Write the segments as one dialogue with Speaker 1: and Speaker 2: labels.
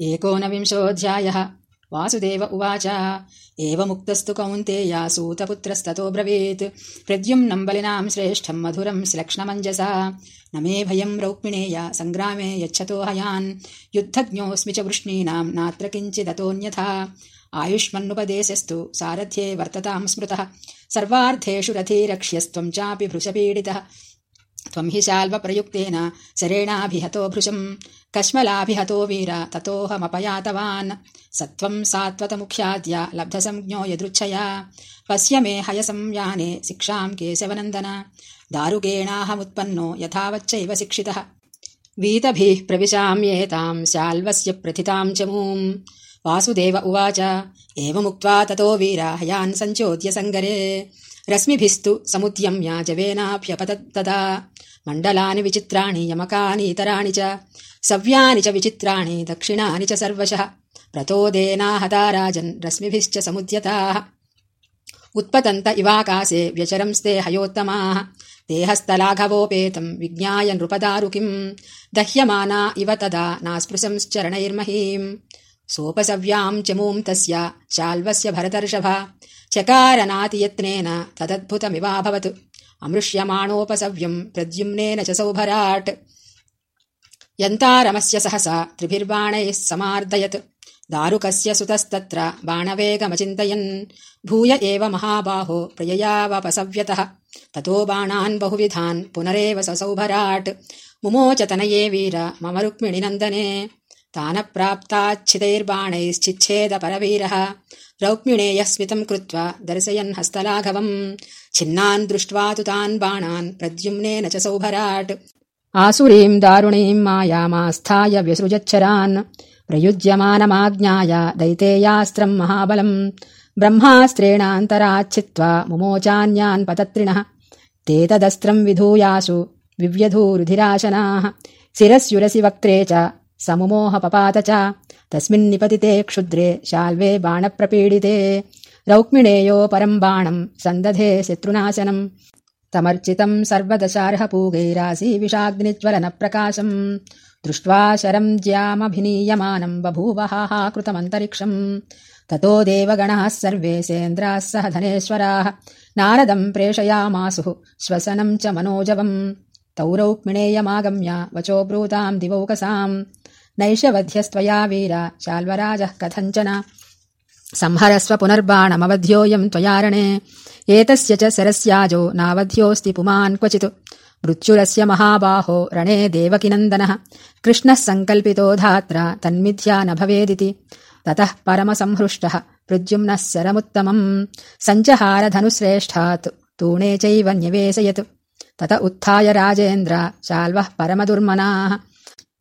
Speaker 1: एकोनविंशोऽध्यायः। वासुदेव उवाच। एवमुक्तस्तु कौन्तेया सूतपुत्रस्ततो ब्रवीत्। प्रद्युम्नम् बलिनाम् श्रेष्ठम् मधुरम् श्लक्ष्णमञ्जसा। न मे भयम् रौक्मिणेया सङ्ग्रामे यच्छतो हयान्। युद्धज्ञोऽस्मि च वृष्णीनाम् नात्र किञ्चिदतोऽन्यथा। आयुष्मन्नुपदेशस्तु सारथ्ये वर्तताम् स्मृतः। सर्वार्थेषु रथीरक्ष्यस्त्वम् चापि भृशपीडितः त्वम् हि शाल्वप्रयुक्तेन शरेणाभिहतो भृशम्। कश्मलाभिहतो वीर ततोऽहमपयातवान्। स त्वम् सात्वतमुख्याद्य लब्धसंज्ञो यदृच्छया। पश्य मे हयसंयाने शिक्षाम् केशवनन्दन। दारुकेणाहमुत्पन्नो यथावच्चैव शिक्षितः। वीतभिः प्रविशाम्येताम् शाल्वस्य प्रथिताम् च मूम्। वासुदेव उवाच एवमुक्त्वा ततो वीर हयान् सञ्चोद्य सङ्गरे रश्मिभिस्तु समुद्यम्य जवेनाभ्यपतत्तदा मण्डलानि विचित्राणि यमकानि इतराणि च। सव्यानि च विचित्राणि दक्षिणानि च सर्वशः। प्रतोदेनाहता राजन् रश्मिभिश्च समुद्यताः। उत्पतन्त इवाकाशे व्यचरंस्ते हयोत्तमाः। देहस्थलाघवोपेतम् विज्ञाय नृपदारुकिम् दह्यमाना इव तदा नास्पृशंश्चरणैर्महीम् सोपसव्याम् चमूम् तस्य शाल्वस्य भरतर्षभा। चकारनातियत्नेन तदद्भुतमिवाभवत्। अमृष्यमाणोपसव्यम् प्रद्युम्नेन च सौभराट्। यन्तारमस्य सहसा त्रिभिर्बाणैः समार्दयत्। दारुकस्य सुतस्तत्र बाणवेगमचिन्तयन्। भूय एव महाबाहो प्रययावपसव्यतः ततो बाणान् बहुविधान् पुनरेव ससौभराट् मुमोचतनये वीर मम रुक्मिणिनन्दने तानप्राप्ताच्छिदैर्बाणैश्चिच्छेदपरवीरः रौक्मिणेयः स्मितम् कृत्वा दर्शयन् हस्तलाघवम्। छिन्नान् दृष्ट्वा तु तान् बाणान् प्रद्युम्नेन च सौभराट्। आसुरीम् दारुणीम् मायामास्थाय व्यसृजच्छरान्। प्रयुज्यमानमाज्ञाय दैतेयास्त्रम् महाबलम्। ब्रह्मास्त्रेणान्तराच्छित्वा मुमोचान्यान् पतत्रिणः। ते तदस्त्रम् विधूयासु विव्यधूरुधिराशनाः। शिरस्युरसि वक्त्रे च समुमोह पपात च तस्मिन्निपतिते क्षुद्रे शाल्वे बाणप्रपीडिते। रौक्मिणेयो परम् बाणम् सन्दधे शत्रुनाशनम्। तमर्चितम् सर्वदशार्हपूगैरासी विषाग्निज्वलनप्रकाशम्। दृष्ट्वा शरम् ज्यामभिनीयमानम् बभूवहाः कृतमन्तरिक्षम्। ततो देवगणाः सर्वे सेन्द्राः सह धनेश्वराः। नारदम् प्रेषयामासुः श्वसनम् च मनोजवम्। तौ रौक्मिणेयमागम्य वचो ब्रूताम् दिवौकसाम् नैष वध्यस्त्वया वीर। शाल्वराजः कथञ्चन। संहरस्व पुनर्बाणमवध्योऽयम् त्वयारणे। एतस्य च सरस्याजो नावध्योऽस्ति पुमान् क्वचित्। मृत्युरस्य महाबाहो रणे देवकिनन्दनः। कृष्णः सङ्कल्पितो धात्र तन्मिथ्या न भवेदिति। ततः परमसंहृष्टः प्रद्युम्नः शरमुत्तमम्। सञ्चहारधनुश्रेष्ठात् तूणे चैव न्यवेशयत्। तत उत्थाय राजेन्द्र शाल्वः परमदुर्मनाः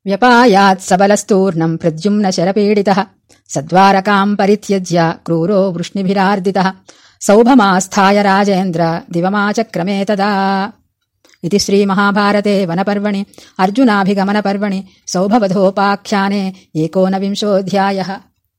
Speaker 1: व्यपायात् सबलस्तूर्णम् प्रद्युम्न शरपीडितः सद्वारकाम् परित्यज्य क्रूरो वृष्णिभिरार्दितः। सौभमास्थाय राजेन्द्र दिवमाचक्रमे तदा। इति श्रीमहाभारते वनपर्वणि अर्जुनाभिगमनपर्वणि सौभवधोपाख्याने एकोनविंशोऽध्यायः